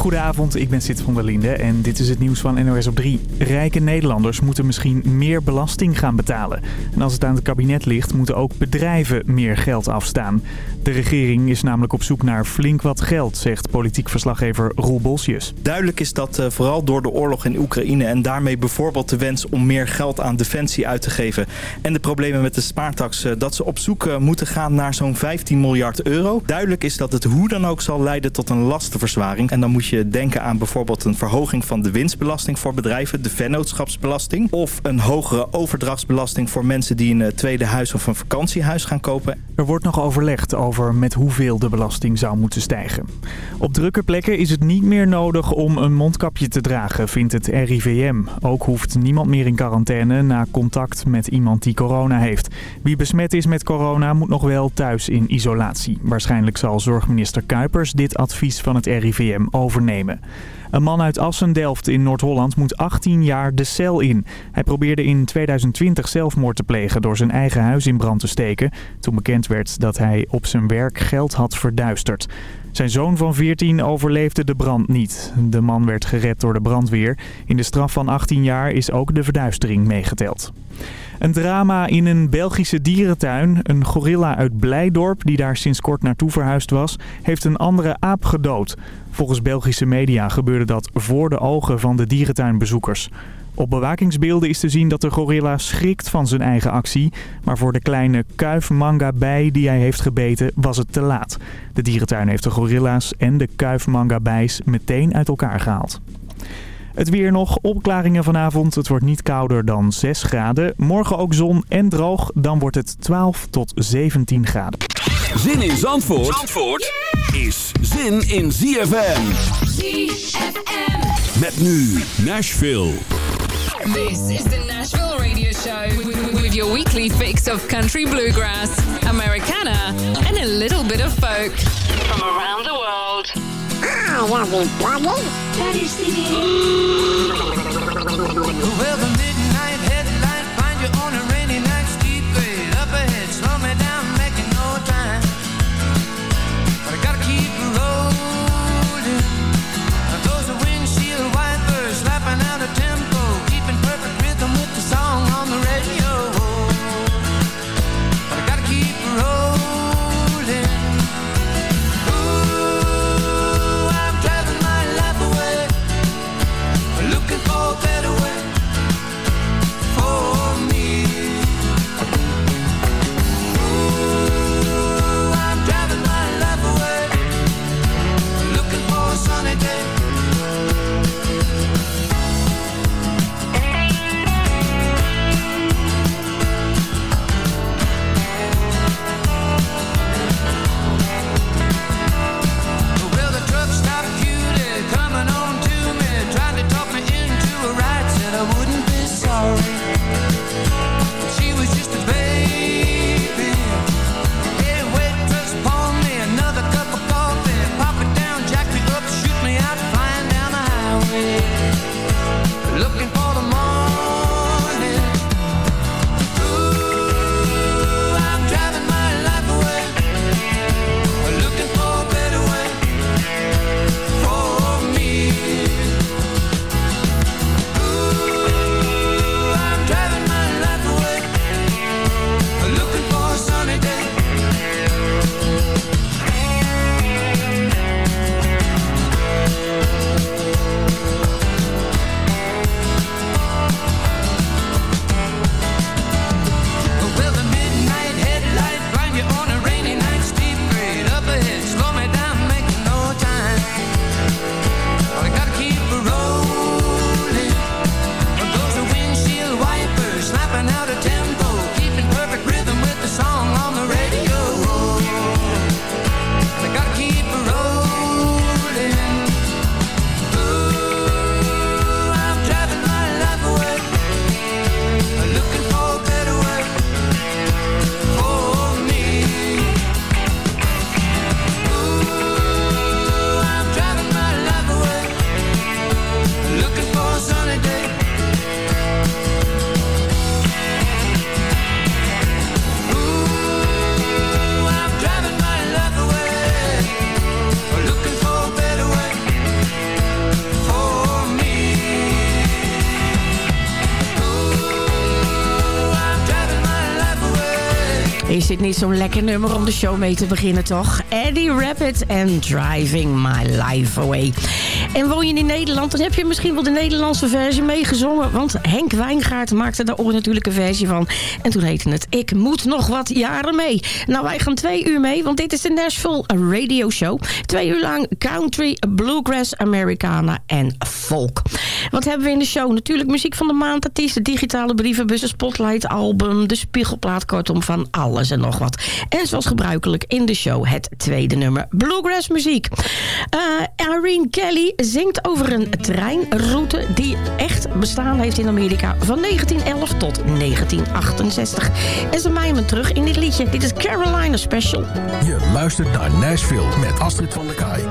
Goedenavond, ik ben Sid van der Linde en dit is het nieuws van NOS op 3. Rijke Nederlanders moeten misschien meer belasting gaan betalen. En als het aan het kabinet ligt, moeten ook bedrijven meer geld afstaan. De regering is namelijk op zoek naar flink wat geld, zegt politiek verslaggever Roel Bosjes. Duidelijk is dat uh, vooral door de oorlog in Oekraïne en daarmee bijvoorbeeld de wens om meer geld aan defensie uit te geven. En de problemen met de spaartax, uh, dat ze op zoek uh, moeten gaan naar zo'n 15 miljard euro. Duidelijk is dat het hoe dan ook zal leiden tot een lastenverzwaring. En dan moet je denken aan bijvoorbeeld een verhoging van de winstbelasting voor bedrijven, de vennootschapsbelasting. Of een hogere overdrachtsbelasting voor mensen die een tweede huis of een vakantiehuis gaan kopen. Er wordt nog overlegd over met hoeveel de belasting zou moeten stijgen. Op drukke plekken is het niet meer nodig om een mondkapje te dragen, vindt het RIVM. Ook hoeft niemand meer in quarantaine na contact met iemand die corona heeft. Wie besmet is met corona moet nog wel thuis in isolatie. Waarschijnlijk zal zorgminister Kuipers dit advies van het RIVM Een man uit Assendelft in Noord-Holland moet 18 jaar de cel in. Hij probeerde in 2020 zelfmoord te plegen door zijn eigen huis in brand te steken. Toen bekend werd dat hij op zijn werk geld had verduisterd. Zijn zoon van 14 overleefde de brand niet. De man werd gered door de brandweer. In de straf van 18 jaar is ook de verduistering meegeteld. Een drama in een Belgische dierentuin. Een gorilla uit Blijdorp, die daar sinds kort naartoe verhuisd was, heeft een andere aap gedood. Volgens Belgische media gebeurde dat voor de ogen van de dierentuinbezoekers. Op bewakingsbeelden is te zien dat de gorilla schrikt van zijn eigen actie. Maar voor de kleine kuifmanga-bij die hij heeft gebeten was het te laat. De dierentuin heeft de gorilla's en de kuifmanga-bijs meteen uit elkaar gehaald. Het weer nog, opklaringen vanavond. Het wordt niet kouder dan 6 graden. Morgen ook zon en droog, dan wordt het 12 tot 17 graden. Zin in Zandvoort, Zandvoort is zin in ZFM. ZFM. Met nu Nashville. This is the Nashville Radio Show with your weekly fix of country bluegrass, Americana and a little bit of folk from around the world. Ah, ja, you. Dat is is zo'n lekker nummer om de show mee te beginnen, toch? Eddie Rabbit en Driving My Life Away. En woon je in Nederland, dan heb je misschien wel de Nederlandse versie meegezongen. Want Henk Wijngaard maakte daar ooit natuurlijk een versie van. En toen heette het Ik moet nog wat jaren mee. Nou, wij gaan twee uur mee, want dit is de Nashville Radio Show. Twee uur lang country, bluegrass, Americana en folk. Wat hebben we in de show? Natuurlijk muziek van de maand, artiesten, digitale brievenbus, spotlight album, de spiegelplaat, kortom van alles en nog wat. En zoals gebruikelijk in de show het tweede nummer, bluegrass muziek. Uh, Irene Kelly zingt over een treinroute die echt bestaan heeft in Amerika van 1911 tot 1968. En ze mijmen terug in dit liedje. Dit is Carolina Special. Je luistert naar Nashville met Astrid van der Kaai.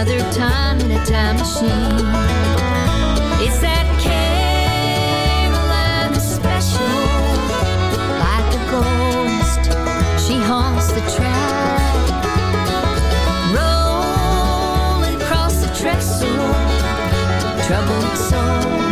Another time in a time machine. It's that Carolina special, like a ghost, she haunts the track. Rolling across the trestle, troubled soul,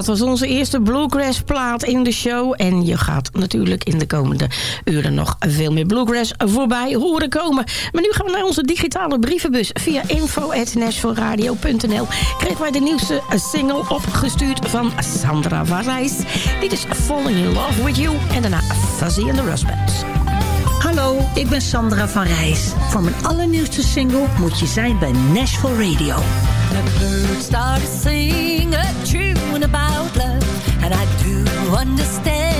Dat was onze eerste bluegrass plaat in de show. En je gaat natuurlijk in de komende uren nog veel meer bluegrass voorbij horen komen. Maar nu gaan we naar onze digitale brievenbus. Via info.nashvilleradio.nl kregen wij de nieuwste single opgestuurd van Sandra Varijs. Dit is Falling in Love With You. En daarna Fuzzy and the Rustbands. Hallo, ik ben Sandra van Rijs. Voor mijn allernieuwste single moet je zijn bij Nashville Radio. The birds start to sing a tune about understand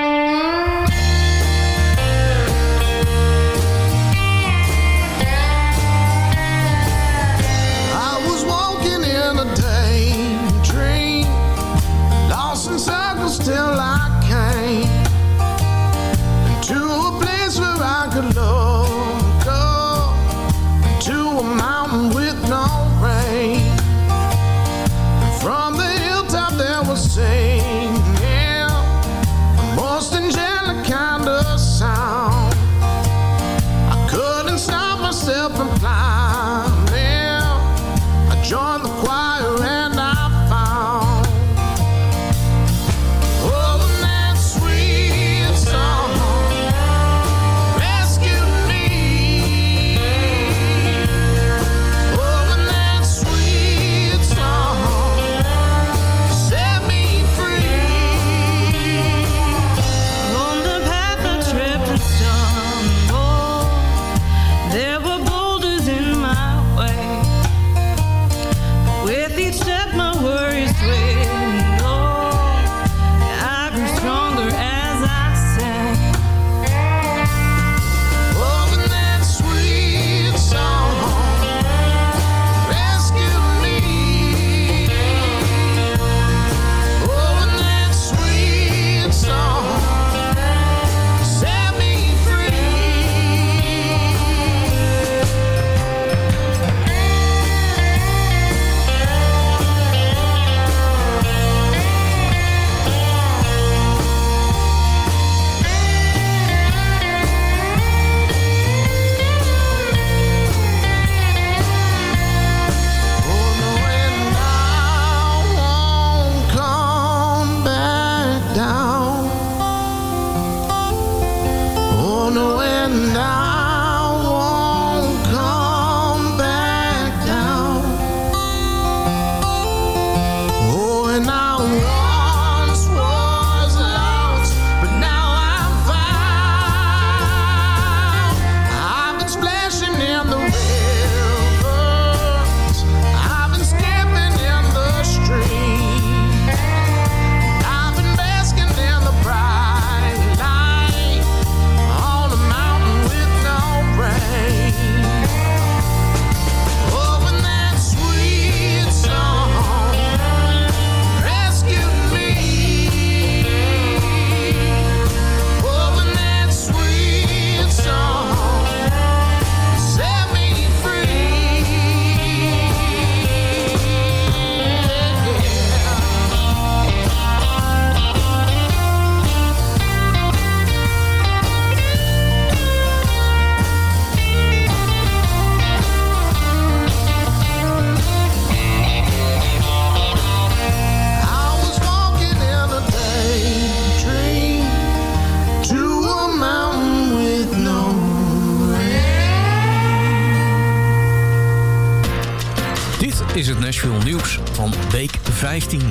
Is het Nashville nieuws van week 15.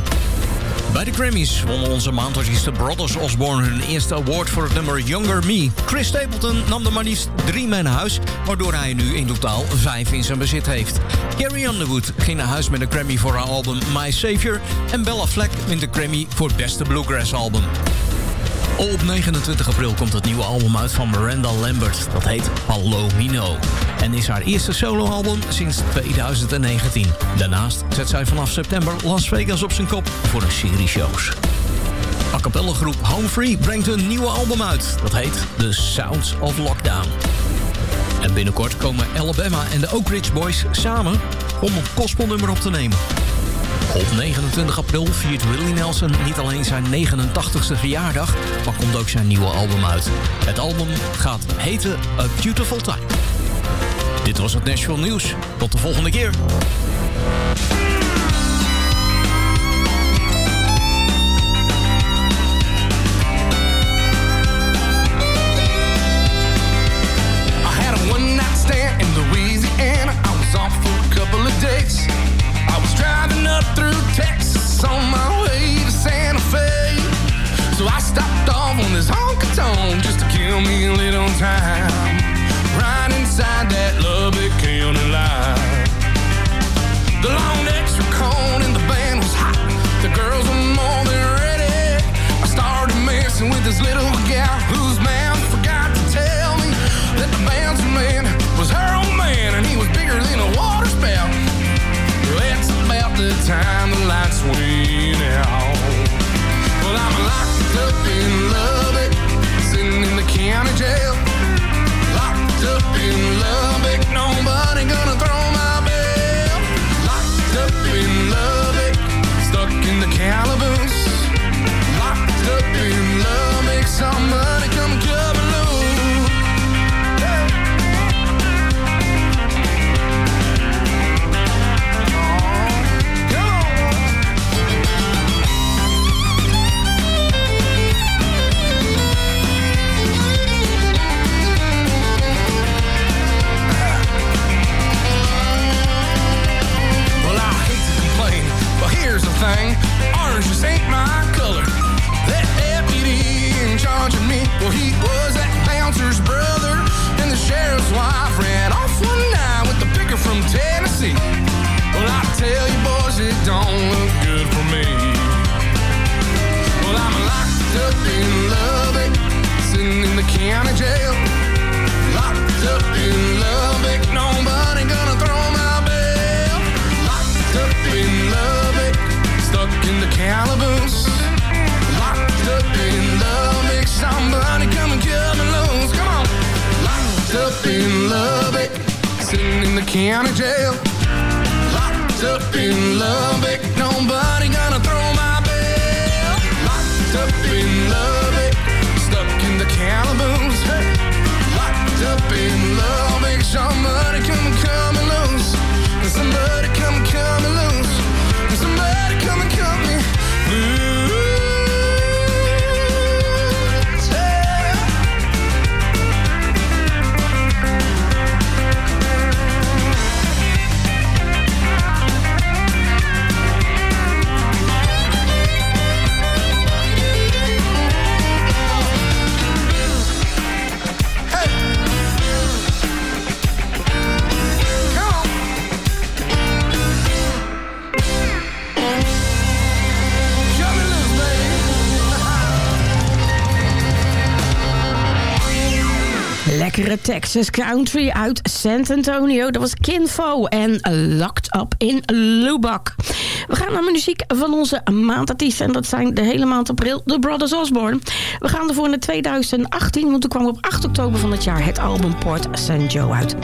Bij de Grammys wonnen onze maandartiesten Brothers Osborne hun eerste award voor het nummer Younger Me. Chris Stapleton nam er maar liefst drie mee naar huis, waardoor hij nu in totaal vijf in zijn bezit heeft. Carrie Underwood ging naar huis met een Grammy voor haar album My Savior en Bella Fleck wint de Grammy voor het beste bluegrass album. Op 29 april komt het nieuwe album uit van Miranda Lambert. Dat heet Palomino. En is haar eerste soloalbum sinds 2019. Daarnaast zet zij vanaf september Las Vegas op zijn kop voor een serie shows. A groep Home Free brengt een nieuwe album uit. Dat heet The Sounds of Lockdown. En binnenkort komen Alabama en de Oak Ridge Boys samen om een gospelnummer op te nemen. Op 29 april viert Willie Nelson niet alleen zijn 89ste verjaardag, maar komt ook zijn nieuwe album uit. Het album gaat heten A Beautiful Time. Dit was het Nashville Nieuws. Tot de volgende keer. I had a one. I was couple of days. Was hot. The longneck you cone in the band's high the girls were more than ready. I started messing with this little gal whose mouth forgot to tell me that the bouncer man was her old man and he was bigger than a water spout. The time the lights went out. Well, I'm locked up in Lubbock, sitting in the county jail. Locked up he was that bouncer's brother. And the sheriff's wife ran off one night with the picker from Tennessee. Well, I tell you, boys, it don't look good for me. Well, I'm locked up in Lubbock, sitting in the county jail. Locked up in Lubbock, nobody gonna throw my bell. Locked up in Lubbock, stuck in the calaboose. County jail. Locked up in Lubbock, nobody gonna throw my bell. Locked up in Lubbock, stuck in the calaboose. Texas country uit San Antonio. Dat was Kinfo en Locked Up in Lubbock. We gaan naar muziek van onze maandartiesten. En dat zijn de hele maand april de Brothers Osborne. We gaan ervoor naar 2018. Want toen kwam op 8 oktober van het jaar het album Port St. Joe uit.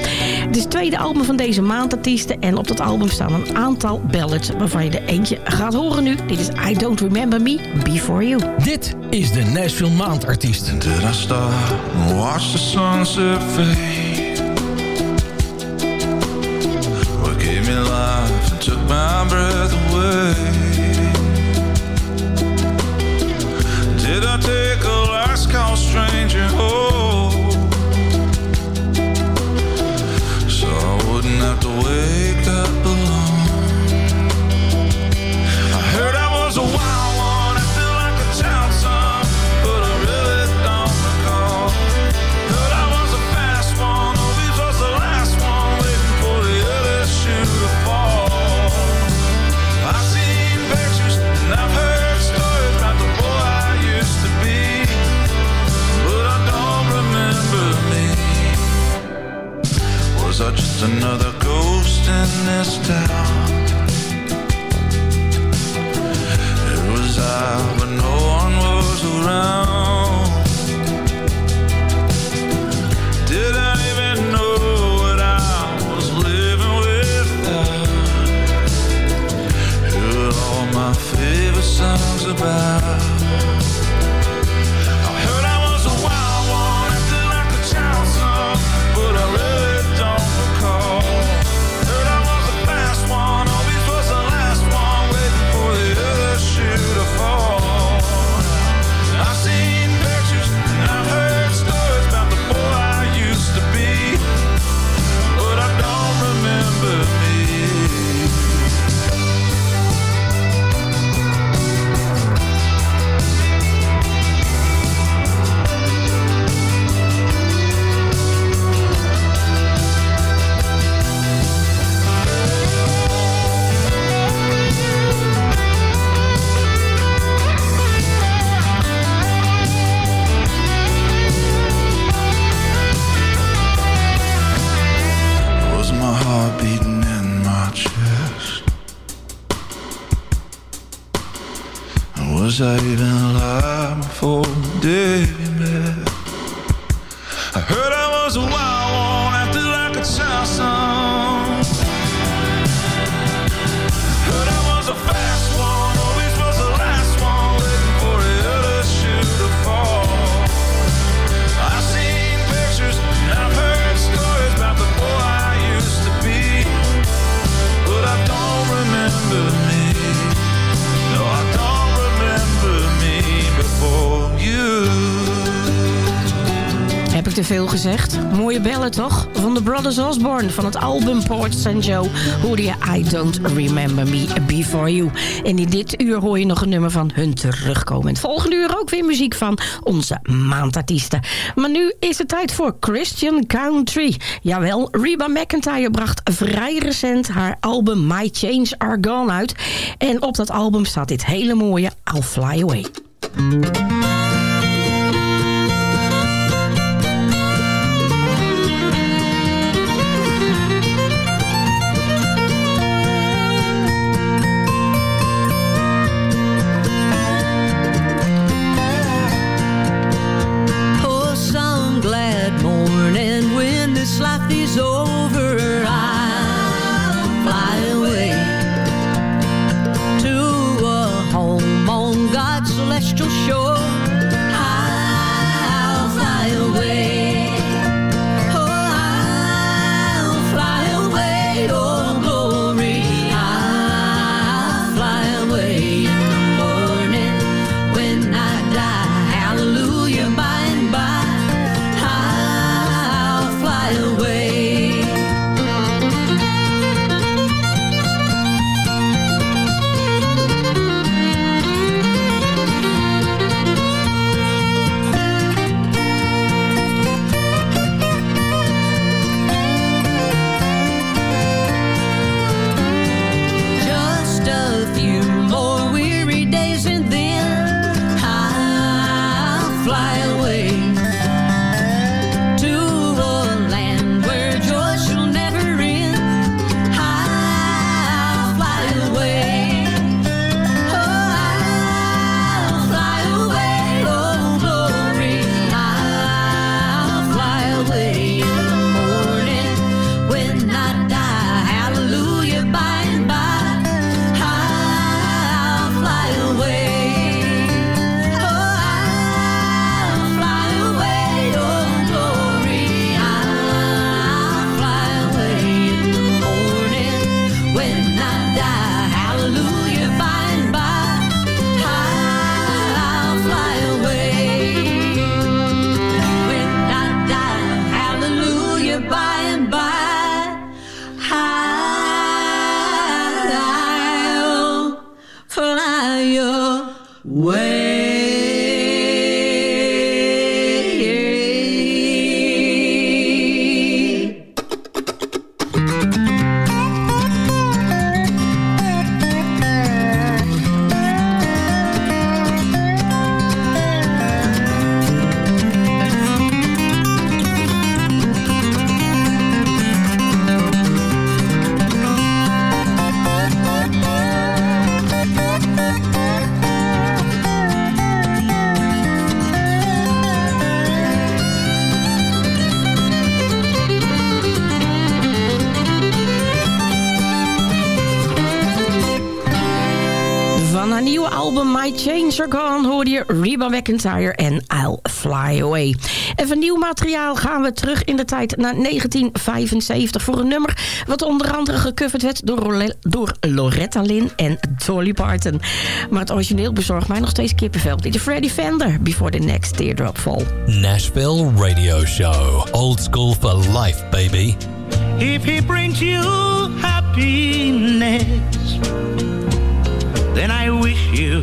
Het is het tweede album van deze maandartiesten. En op dat album staan een aantal ballads. Waarvan je er eentje gaat horen nu. Dit is I Don't Remember Me Before You. Dit is de Nashville Maandartiest. Did I stop watch the sunset fade? What gave me life and took my breath away? Another ghost in this town? Te veel gezegd? Mooie bellen toch? Van de Brothers Osborne van het album Port St. Joe hoorde je I Don't Remember Me Before You. En in dit uur hoor je nog een nummer van hun terugkomen. Volgende uur ook weer muziek van onze maandartiesten. Maar nu is het tijd voor Christian Country. Jawel, Reba McIntyre bracht vrij recent haar album My Change Are Gone uit. En op dat album staat dit hele mooie I'll Fly Away. Reba McIntyre en I'll Fly Away. En van nieuw materiaal gaan we terug in de tijd naar 1975 voor een nummer wat onder andere gecoverd werd door, Role- door Loretta Lynn en Dolly Parton. Maar het origineel bezorgt mij nog steeds kippenvel. Dit is Freddie Fender, Before the Next Teardrop Fall. Nashville Radio Show. Old school for life, baby. If he brings you happiness, then I wish you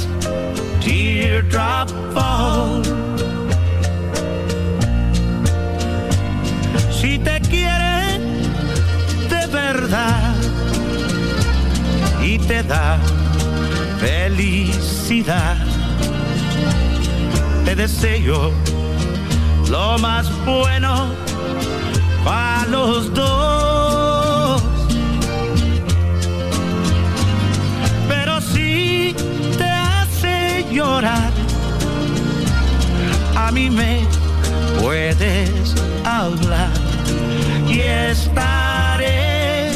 teardrop. Si te quiere de verdad y te da felicidad, te deseo lo más bueno para los dos. Mí me puedes hablar y estaré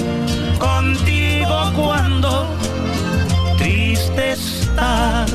contigo cuando triste estás.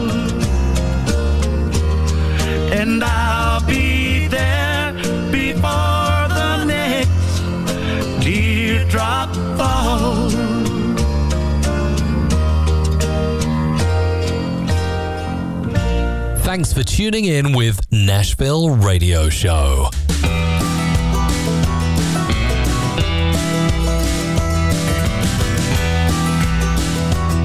Thanks for tuning in with Nashville Radio Show.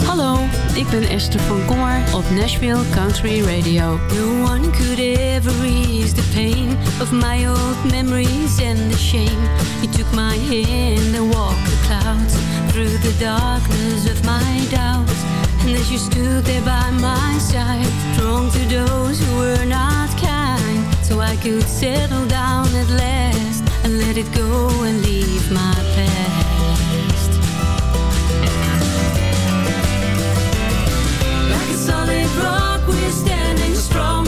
Hallo, ik ben Esther van Kommer op Nashville Country Radio. No one could ever ease the pain of my old memories and the shame. You took my hand and walked the clouds through the darkness of my doubts. You stood there by my side, to those who were not kind, so I could settle down at last and let it go and leave my past. Like a solid rock, we're standing strong,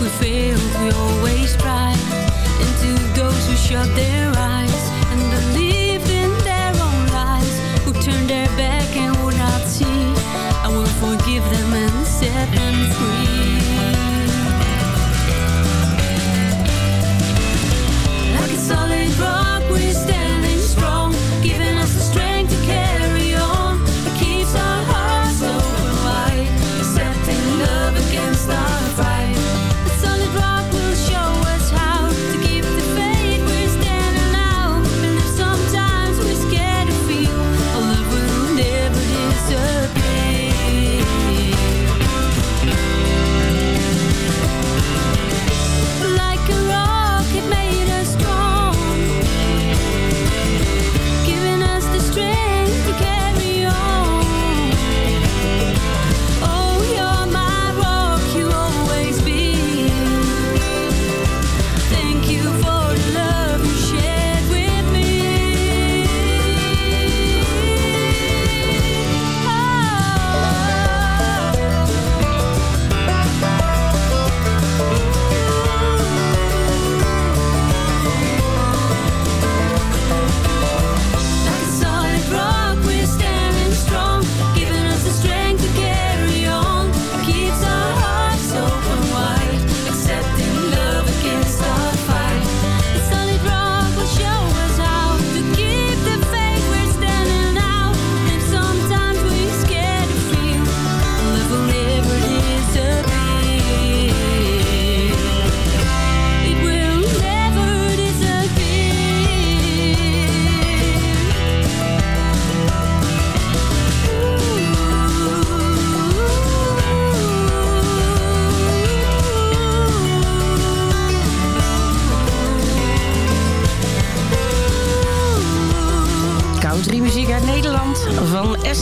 we failed, we always try. And to those who shut their eyes and believed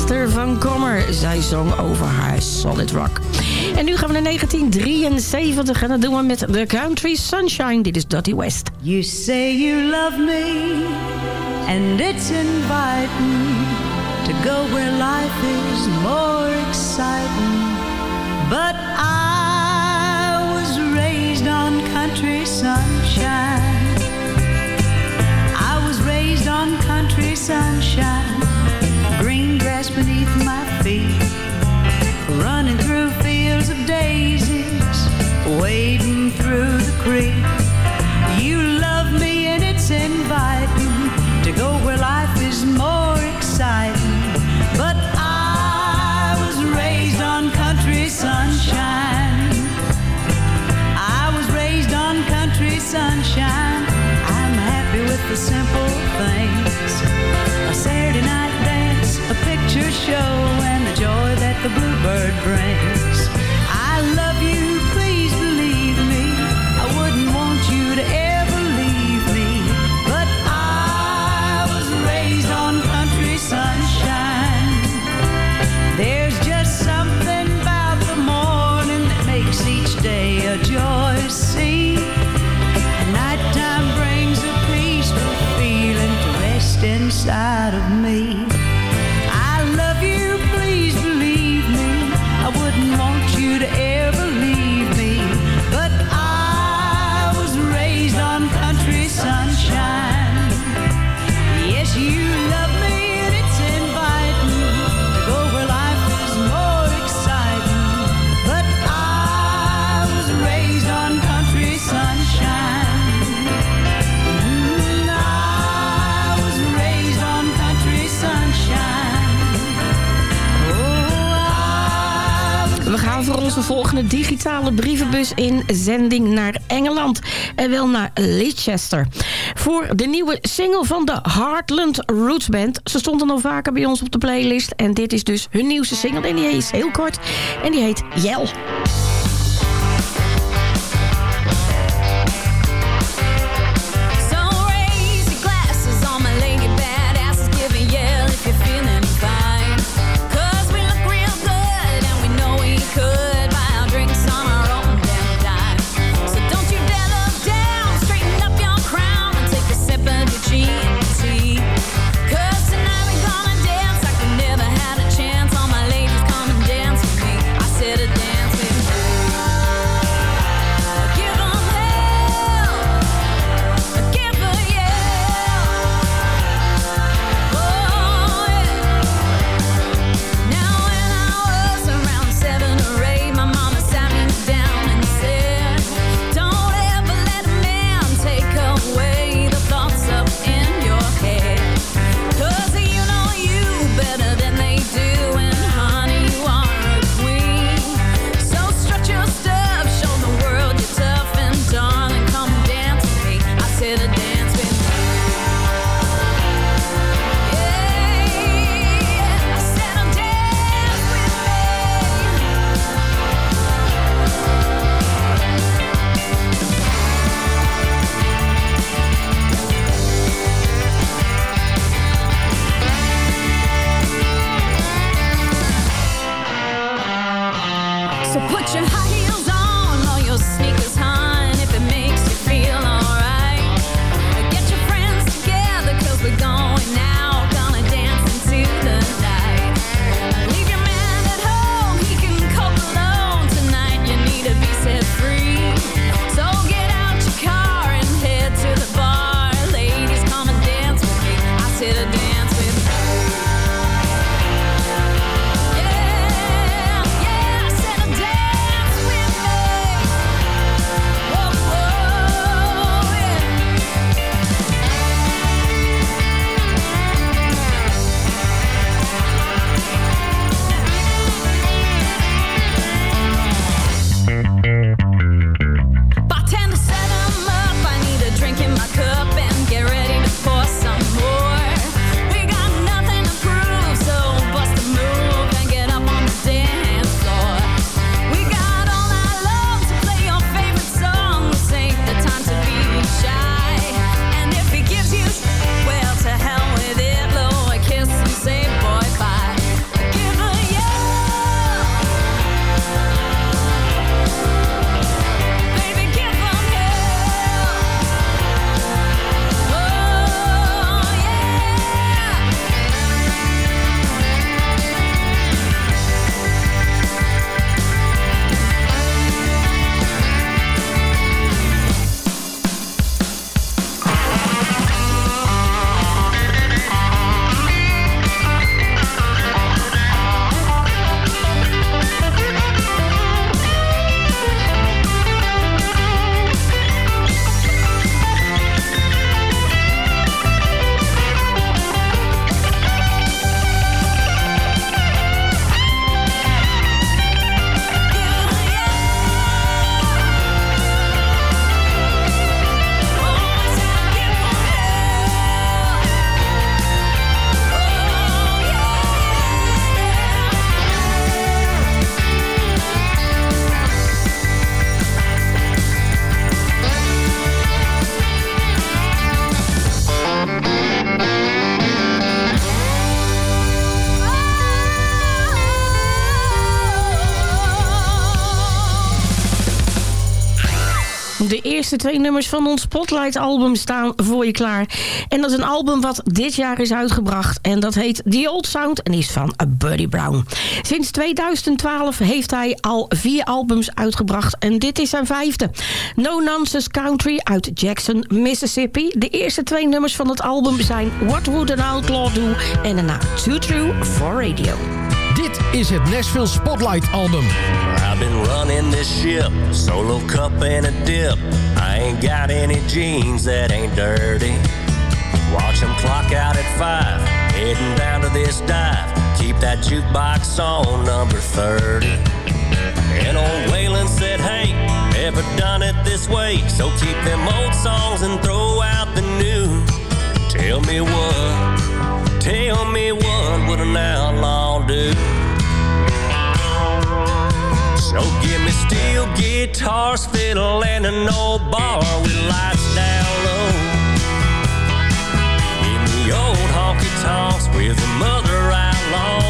Esther van Kommer. Zij zong over haar Solid Rock. En nu gaan we naar 1973 en dat doen we met The Country Sunshine. Dit is Dottie West. You say you love me And it's inviting To go where life is more exciting But I was raised on country sunshine I was raised on country sunshine Green grass beneath my feet Running through fields of daisies Wading through the creek. You love me and it's inviting To go where life is more exciting that the digitale brievenbus in zending naar Engeland. En wel naar Leicester. Voor de nieuwe single van de Heartland Roots Band. Ze stonden al vaker bij ons op de playlist. En dit is dus hun nieuwste single. En die is heel kort. En die heet Yell. Eerste twee nummers van ons Spotlight-album staan voor je klaar. En dat is een album wat dit jaar is uitgebracht. En dat heet The Old Sound en is van Buddy Brown. Sinds 2012 heeft hij al vier albums uitgebracht. En dit is zijn vijfde. No Nonsense Country uit Jackson, Mississippi. De eerste twee nummers van het album zijn What Would an Outlaw Do... en daarna Too True for Radio. Dit is het Nashville Spotlight album. I've been running this ship, solo cup and a dip. I ain't got any jeans that ain't dirty. Watch them clock out at five, heading down to this dive. Keep that jukebox on number 30. And old Waylon said, hey, done it this way. So keep them old songs and throw out the new. Tell me what, tell me what an outlaw do? So give me steel guitars, fiddle, and an old bar with lights down low. Give me old honky tonks with the mother outlaws down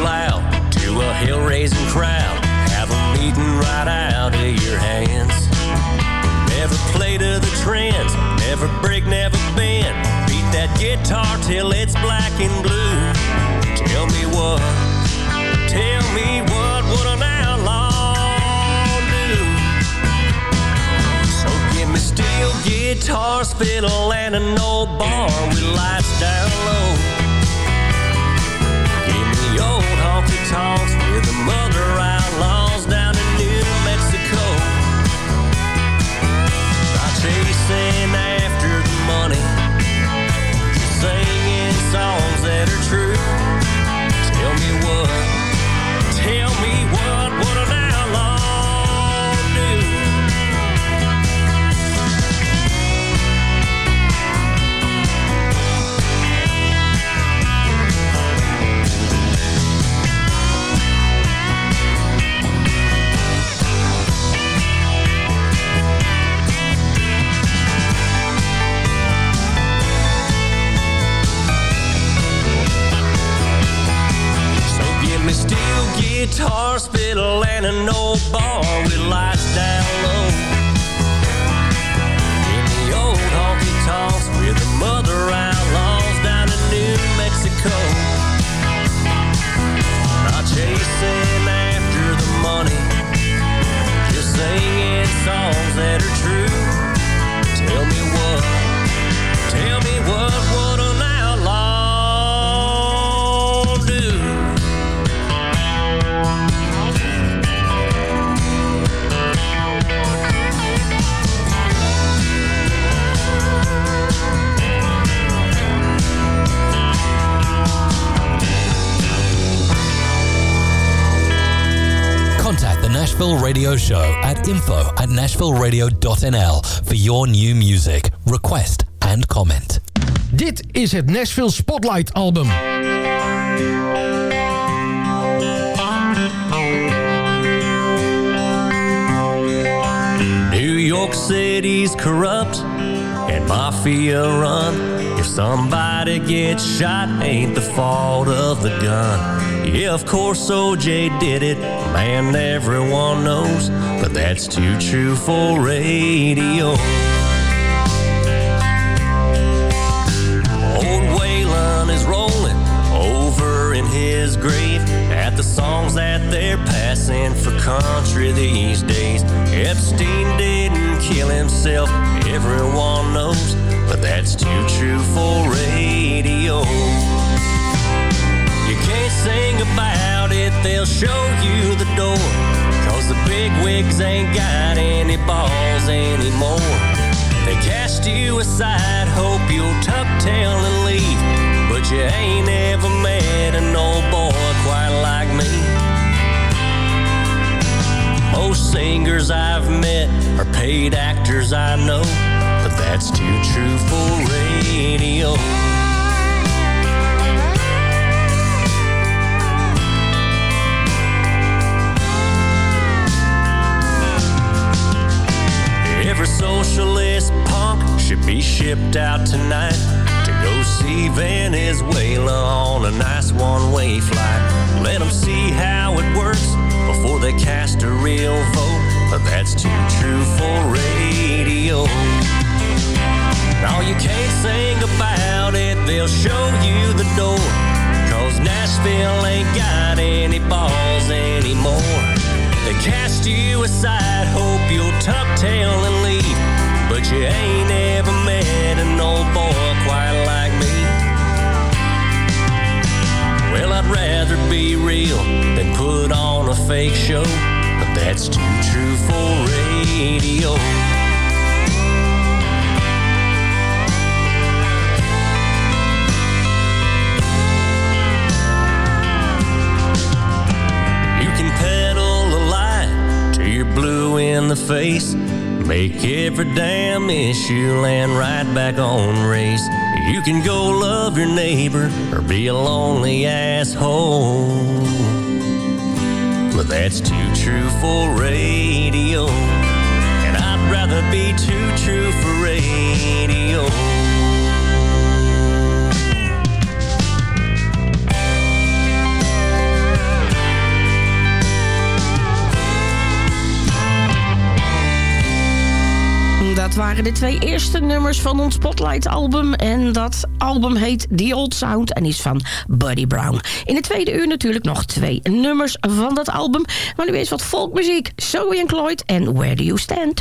loud to a hell-raising crowd. Have a meeting right out of your hands. Never play to the trends, never break, never bend. Beat that guitar till it's black and blue. Tell me what, tell me what would an outlaw do? So give me steel guitars, fiddle, and an old bar with lights down low. Honky tonks with the mother outlaws down in New Mexico. Not chasing after the money, just singing songs that are true. Tell me what, tell me what would fiddle, and an old bar with lights down low. Give me old honky tonks with the mother Nashville Radio Show at info at nashvilleradio.nl for your new music, request and comment. Dit is het Nashville Spotlight album. New York City's corrupt and mafia run. If somebody gets shot, ain't the fault of the gun. Yeah, of course OJ did it, man, everyone knows. But that's too true for radio. Old Waylon is rolling over in his grave at the songs that they're passing for country these days. Epstein didn't kill himself, everyone knows, but that's too true for radio. You can't sing about they'll show you the door. Cause the big wigs ain't got any balls anymore. They cast you aside, hope you'll tuck tail and leave. But you ain't ever met an old boy quite like me. Most singers I've met are paid actors I know, but that's too true for radio. socialist punk should be shipped out tonight to go see Venezuela on a nice one-way flight. Let them see how it works before they cast a real vote. But That's too true for radio. Oh, you can't sing about it, they'll show you the door. Cause Nashville ain't got any balls anymore. They cast you aside, hope you'll tuck tail and leave. But you ain't ever met an old boy quite like me. Well, I'd rather be real than put on a fake show. But that's too true for radio. In the face. Make every damn issue land right back on race. You can go love your neighbor or be a lonely asshole. But that's too true for radio. And I'd rather be too true for radio. De twee eerste nummers van ons Spotlight-album. En dat album heet The Old Sound en is van Buddy Brown. In het tweede uur natuurlijk nog twee nummers van dat album. Maar nu eens wat folkmuziek. Zoe and Cloyd en Where Do You Stand?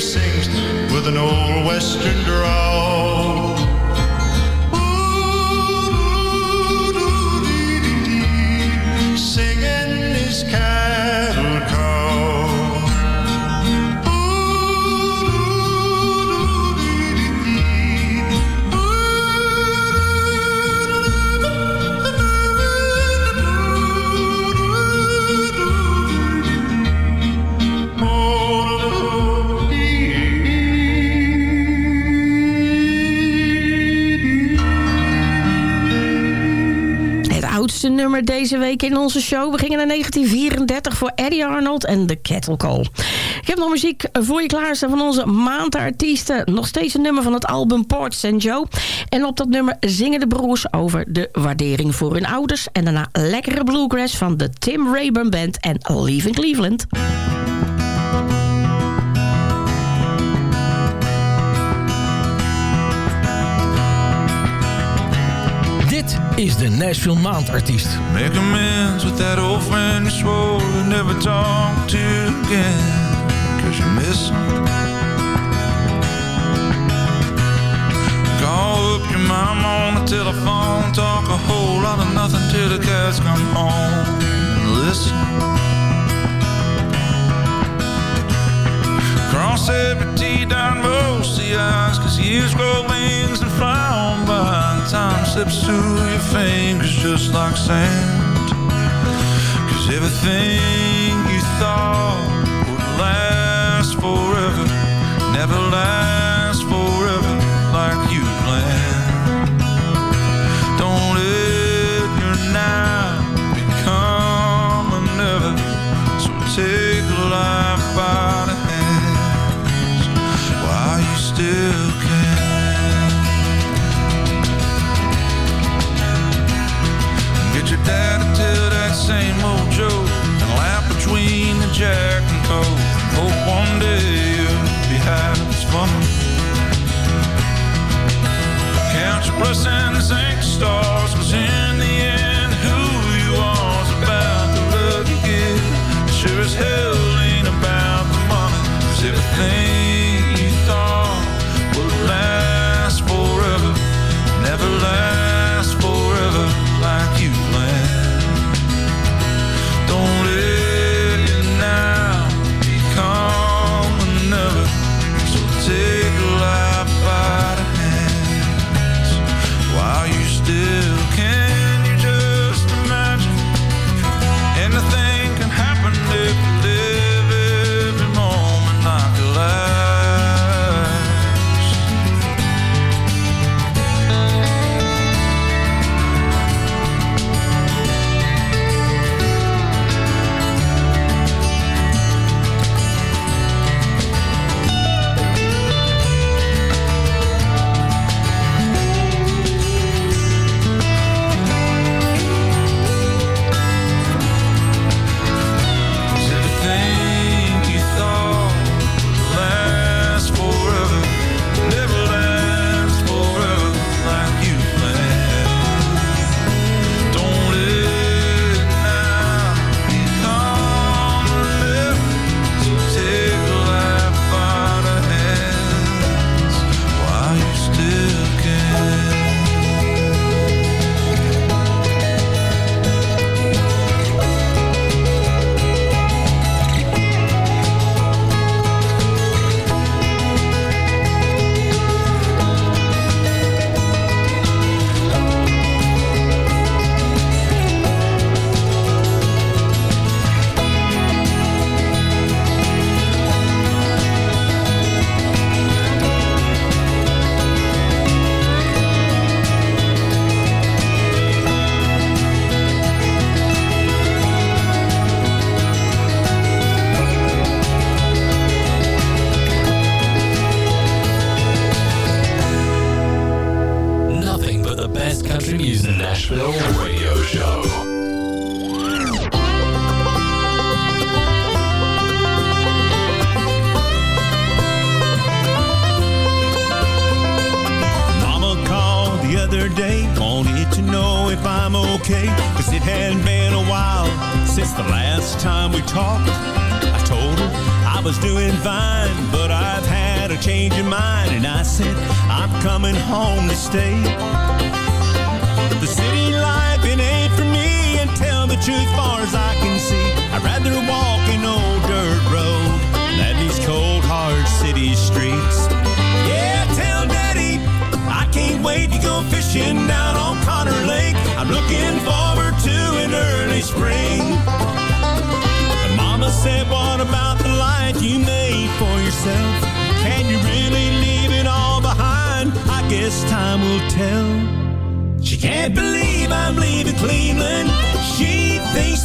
Sings with an old western drawl. Nummer deze week in onze show. We gingen naar 1934 voor Eddie Arnold en The Kettle Call. Ik heb nog muziek voor je klaarstaan van onze maandartiesten. Nog steeds een nummer van het album Port St. Joe. En op dat nummer zingen de broers over de waardering voor hun ouders. En daarna lekkere bluegrass van de Tim Rayburn Band en Leaving Cleveland. Is de Nashville Maandartiest. Make amends with that old friend you swore you'd never talk to again. Cause you miss him. Call up your mom on the telephone, talk a whole lot of nothing till the cats come home. Listen. Cross every T down most the I's Cause years grow wings and fly on by And time. Slips through your fingers just like sand. Cause everything you thought would last forever Never lasts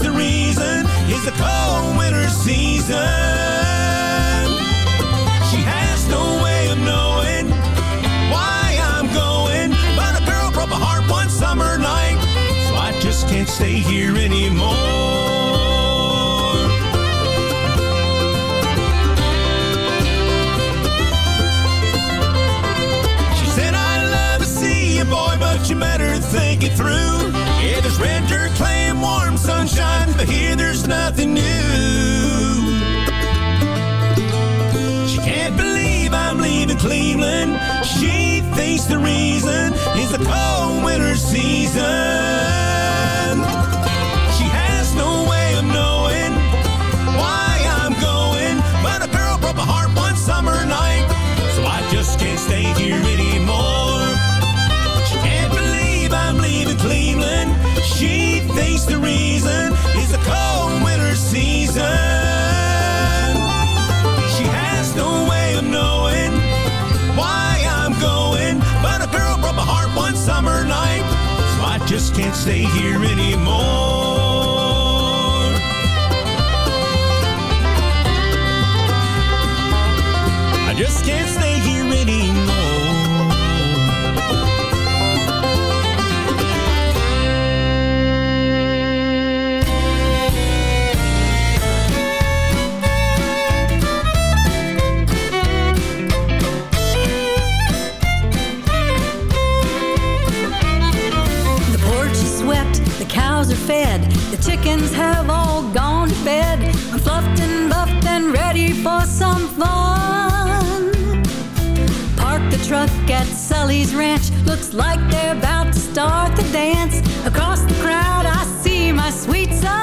the reason is the cold winter season. She has no way of knowing why I'm going, but a girl broke my heart one summer night, so I just can't stay here anymore. boy, but you better think it through. Yeah, there's red dirt clay sunshine, but here there's nothing new. She can't believe I'm leaving Cleveland. She thinks the reason is the cold winter season. just can't stay here anymore. chickens have all gone to bed. I'm fluffed and buffed and ready for some fun. Park the truck at Sully's Ranch. Looks like they're about to start the dance. Across the crowd, I see my sweet son.